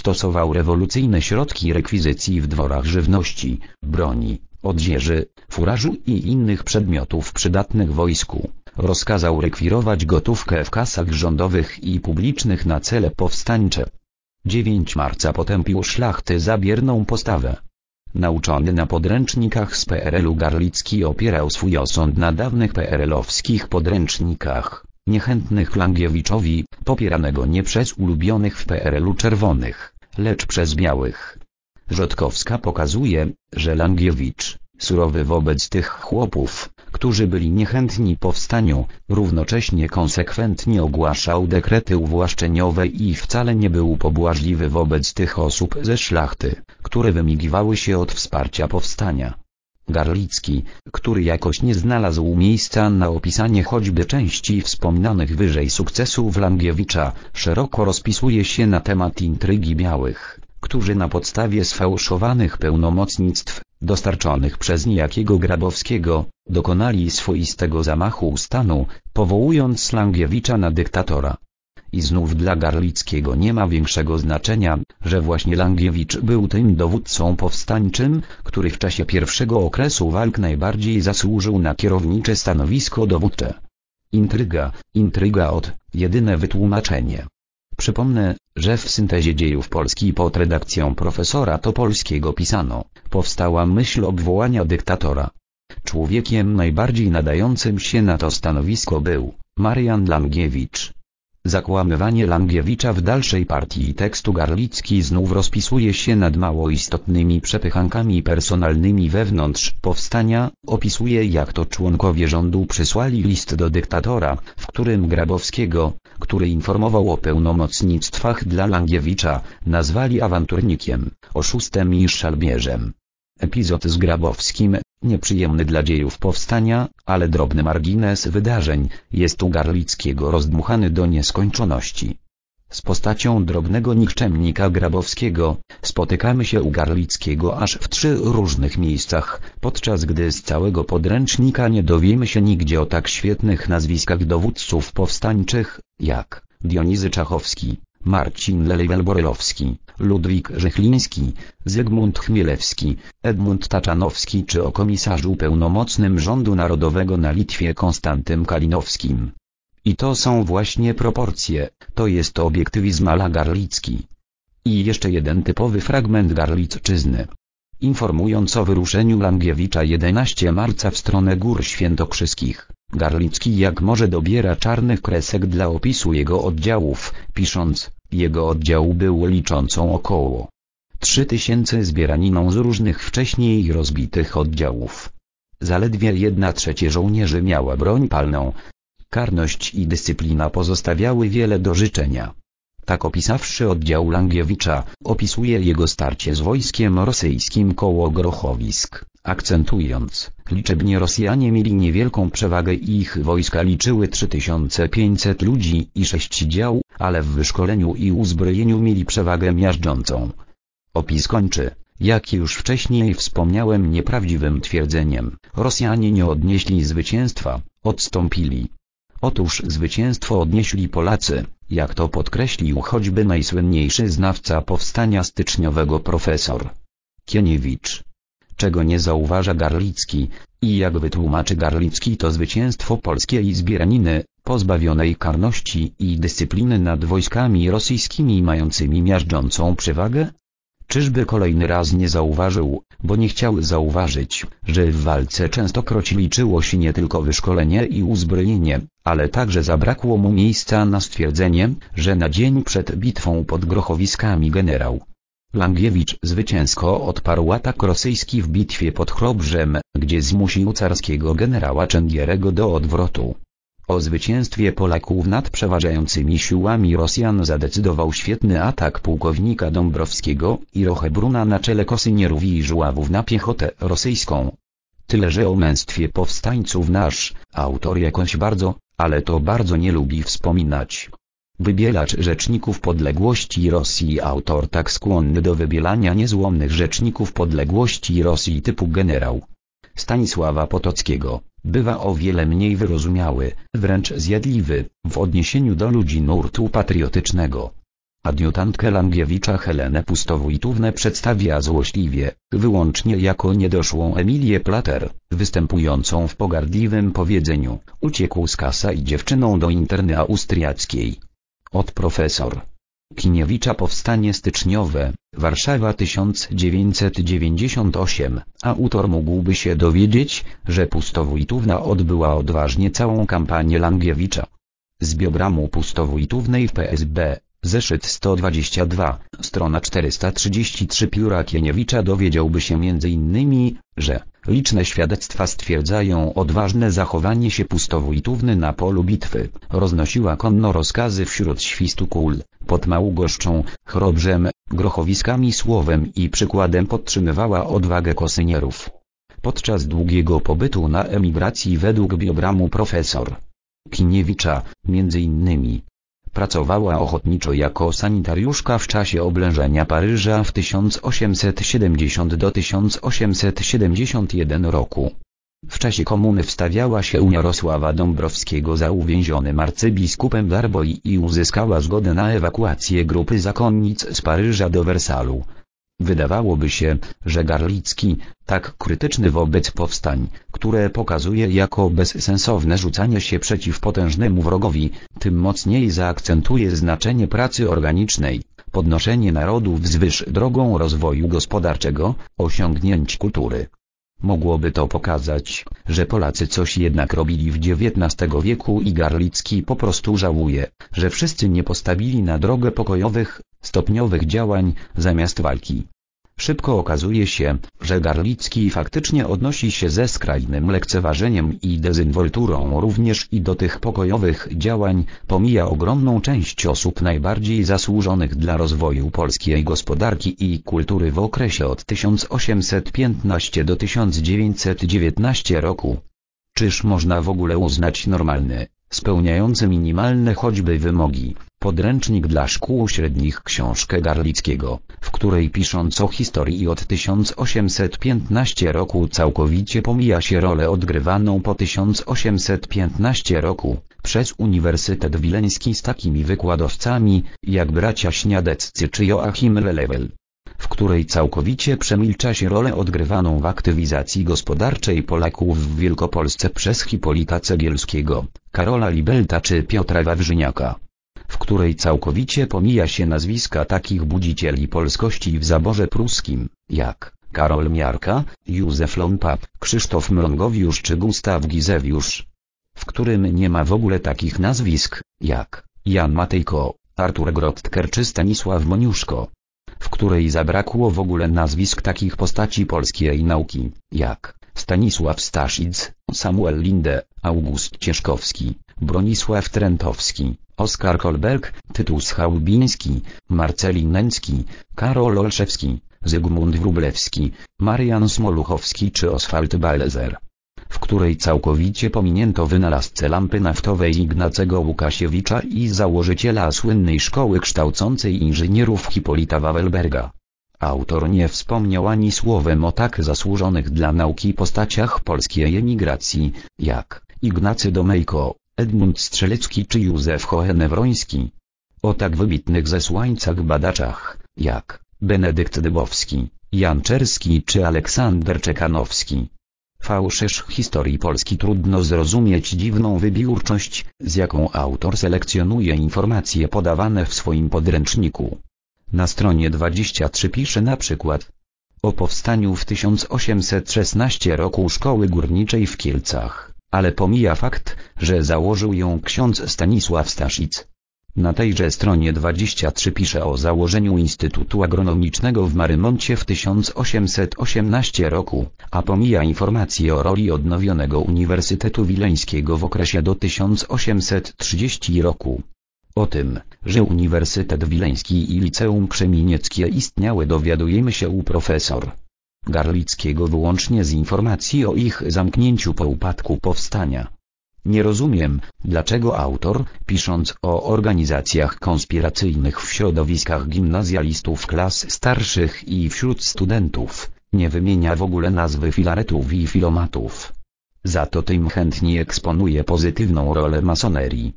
stosował rewolucyjne środki rekwizycji w dworach żywności, broni, odzieży, furażu i innych przedmiotów przydatnych wojsku. Rozkazał rekwirować gotówkę w kasach rządowych i publicznych na cele powstańcze. 9 marca potępił szlachty za bierną postawę. Nauczony na podręcznikach z PRL-u Garlicki opierał swój osąd na dawnych PRL-owskich podręcznikach, niechętnych Langiewiczowi, popieranego nie przez ulubionych w PRL-u czerwonych, lecz przez białych. Rzotkowska pokazuje, że Langiewicz, surowy wobec tych chłopów, którzy byli niechętni powstaniu, równocześnie konsekwentnie ogłaszał dekrety uwłaszczeniowe i wcale nie był pobłażliwy wobec tych osób ze szlachty, które wymigiwały się od wsparcia powstania. Garlicki, który jakoś nie znalazł miejsca na opisanie choćby części wspominanych wyżej sukcesów Langiewicza, szeroko rozpisuje się na temat intrygi białych, którzy na podstawie sfałszowanych pełnomocnictw, dostarczonych przez niejakiego Grabowskiego, dokonali swoistego zamachu stanu, powołując Langiewicza na dyktatora. I znów dla Garlickiego nie ma większego znaczenia, że właśnie Langiewicz był tym dowódcą powstańczym, który w czasie pierwszego okresu walk najbardziej zasłużył na kierownicze stanowisko dowódcze. Intryga, intryga od, jedyne wytłumaczenie. Przypomnę, że w syntezie dziejów Polski pod redakcją profesora Topolskiego pisano, powstała myśl obwołania dyktatora. Człowiekiem najbardziej nadającym się na to stanowisko był Marian Langiewicz. Zakłamywanie Langiewicza w dalszej partii tekstu Garlicki znów rozpisuje się nad mało istotnymi przepychankami personalnymi wewnątrz powstania, opisuje jak to członkowie rządu przysłali list do dyktatora, w którym Grabowskiego, który informował o pełnomocnictwach dla Langiewicza, nazwali awanturnikiem, oszustem i szalbierzem. Epizod z Grabowskim, nieprzyjemny dla dziejów powstania, ale drobny margines wydarzeń, jest u Garlickiego rozdmuchany do nieskończoności. Z postacią drobnego nikczemnika Grabowskiego, spotykamy się u Garlickiego aż w trzy różnych miejscach, podczas gdy z całego podręcznika nie dowiemy się nigdzie o tak świetnych nazwiskach dowódców powstańczych, jak Dionizy Czachowski, Marcin Lelewel-Borelowski, Ludwik Rzechliński, Zygmunt Chmielewski, Edmund Taczanowski czy o komisarzu pełnomocnym rządu narodowego na Litwie Konstantym Kalinowskim. I to są właśnie proporcje, to jest obiektywizm ala Garlicki. I jeszcze jeden typowy fragment Garliczyzny. Informując o wyruszeniu Langiewicza 11 marca w stronę Gór Świętokrzyskich, Garlicki jak może dobiera czarnych kresek dla opisu jego oddziałów, pisząc, jego oddział był liczącą około 3000 zbieraniną z różnych wcześniej rozbitych oddziałów. Zaledwie jedna trzecie żołnierzy miała broń palną. Karność i dyscyplina pozostawiały wiele do życzenia. Tak opisawszy oddział Langiewicza, opisuje jego starcie z wojskiem rosyjskim koło Grochowisk, akcentując, liczebnie Rosjanie mieli niewielką przewagę i ich wojska liczyły 3500 ludzi i 6 dział, ale w wyszkoleniu i uzbrojeniu mieli przewagę miażdżącą. Opis kończy, jak już wcześniej wspomniałem nieprawdziwym twierdzeniem, Rosjanie nie odnieśli zwycięstwa, odstąpili. Otóż zwycięstwo odnieśli Polacy, jak to podkreślił choćby najsłynniejszy znawca powstania styczniowego profesor Kieniewicz. Czego nie zauważa Garlicki, i jak wytłumaczy Garlicki to zwycięstwo polskiej zbieraniny, pozbawionej karności i dyscypliny nad wojskami rosyjskimi mającymi miażdżącą przewagę? Czyżby kolejny raz nie zauważył, bo nie chciał zauważyć, że w walce częstokroć liczyło się nie tylko wyszkolenie i uzbrojenie, ale także zabrakło mu miejsca na stwierdzenie, że na dzień przed bitwą pod Grochowiskami generał Langiewicz zwycięsko odparł atak rosyjski w bitwie pod Chrobrzem, gdzie zmusił carskiego generała Częgierego do odwrotu. O zwycięstwie Polaków nad przeważającymi siłami Rosjan zadecydował świetny atak pułkownika Dąbrowskiego i Rochebruna na czele Kosynierów i Żuławów na piechotę rosyjską. Tyle że o męstwie powstańców nasz, autor jakoś bardzo, ale to bardzo nie lubi wspominać. Wybielacz rzeczników podległości Rosji Autor tak skłonny do wybielania niezłomnych rzeczników podległości Rosji typu generał Stanisława Potockiego, bywa o wiele mniej wyrozumiały, wręcz zjadliwy, w odniesieniu do ludzi nurtu patriotycznego. Adiutantkę Langiewicza Helenę Pustowójtównę przedstawia złośliwie, wyłącznie jako niedoszłą Emilię Plater, występującą w pogardliwym powiedzeniu, uciekł z kasa i dziewczyną do interny austriackiej. Od profesor. Kiniewicza Powstanie styczniowe, Warszawa 1998, autor mógłby się dowiedzieć, że Pustowójtówna odbyła odważnie całą kampanię Langiewicza. Z biogramu Pustowójtównej w PSB, zeszyt 122, strona 433 pióra Kieniewicza dowiedziałby się m.in., że liczne świadectwa stwierdzają odważne zachowanie się Pustowójtówny na polu bitwy, roznosiła konno rozkazy wśród świstu kul, pod Małgoszczą, Chrobrzem, Grochowiskami słowem i przykładem podtrzymywała odwagę kosynierów. Podczas długiego pobytu na emigracji według biogramu profesor Kiniewicza, między innymi, pracowała ochotniczo jako sanitariuszka w czasie oblężenia Paryża w 1870 do 1871 roku. W czasie komuny wstawiała się u Jarosława Dąbrowskiego za uwięzionym arcybiskupem Darboi i uzyskała zgodę na ewakuację grupy zakonnic z Paryża do Wersalu. Wydawałoby się, że Garlicki, tak krytyczny wobec powstań, które pokazuje jako bezsensowne rzucanie się przeciw potężnemu wrogowi, tym mocniej zaakcentuje znaczenie pracy organicznej, podnoszenie narodów wzwyż drogą rozwoju gospodarczego, osiągnięć kultury. Mogłoby to pokazać, że Polacy coś jednak robili w XIX wieku i Garlicki po prostu żałuje, że wszyscy nie postawili na drogę pokojowych, stopniowych działań, zamiast walki. Szybko okazuje się, że Garlicki faktycznie odnosi się ze skrajnym lekceważeniem i dezynwolturą również i do tych pokojowych działań, pomija ogromną część osób najbardziej zasłużonych dla rozwoju polskiej gospodarki i kultury w okresie od 1815 do 1919 roku. Czyż można w ogóle uznać normalny, spełniający minimalne choćby wymogi, podręcznik dla szkół średnich książkę Garlickiego, w której pisząc o historii od 1815 roku całkowicie pomija się rolę odgrywaną po 1815 roku, przez Uniwersytet Wileński z takimi wykładowcami, jak bracia Śniadeccy czy Joachim Lelewel której całkowicie przemilcza się rolę odgrywaną w aktywizacji gospodarczej Polaków w Wielkopolsce przez Hipolita Cegielskiego, Karola Libelta czy Piotra Wawrzyniaka w której całkowicie pomija się nazwiska takich budzicieli polskości w zaborze pruskim, jak Karol Miarka, Józef Lompa, Krzysztof Mrągowiusz czy Gustaw Gizewiusz, w którym nie ma w ogóle takich nazwisk, jak Jan Matejko, Artur Grotker czy Stanisław Moniuszko, w której zabrakło w ogóle nazwisk takich postaci polskiej nauki, jak Stanisław Staszic, Samuel Linde, August Cieszkowski, Bronisław Trentowski, Oskar Kolberg, Tytus Chałubiński, Marceli Nęcki, Karol Olszewski, Zygmunt Wróblewski, Marian Smoluchowski czy Oswald Balezer w której całkowicie pominięto wynalazcę lampy naftowej Ignacego Łukasiewicza i założyciela słynnej szkoły kształcącej inżynierów Hipolita Wawelberga. Autor nie wspomniał ani słowem o tak zasłużonych dla nauki postaciach polskiej emigracji, jak Ignacy Domejko, Edmund Strzelecki czy Józef Hohenewroński. O tak wybitnych zesłańcach badaczach, jak Benedykt Dybowski, Jan Czerski czy Aleksander Czekanowski. Fałszerz historii Polski trudno zrozumieć dziwną wybiórczość, z jaką autor selekcjonuje informacje podawane w swoim podręczniku. Na stronie 23 pisze na przykład o powstaniu w 1816 roku szkoły górniczej w Kielcach, ale pomija fakt, że założył ją ksiądz Stanisław Staszic. Na tejże stronie 23 pisze o założeniu Instytutu Agronomicznego w Marymoncie w 1818 roku, a pomija informacje o roli odnowionego Uniwersytetu Wileńskiego w okresie do 1830 roku. O tym, że Uniwersytet Wileński i Liceum Krzemienieckie istniały dowiadujemy się u profesor Garlickiego wyłącznie z informacji o ich zamknięciu po upadku powstania. Nie rozumiem, dlaczego autor, pisząc o organizacjach konspiracyjnych w środowiskach gimnazjalistów klas starszych i wśród studentów, nie wymienia w ogóle nazwy filaretów i filomatów. Za to tym chętnie eksponuje pozytywną rolę masonerii.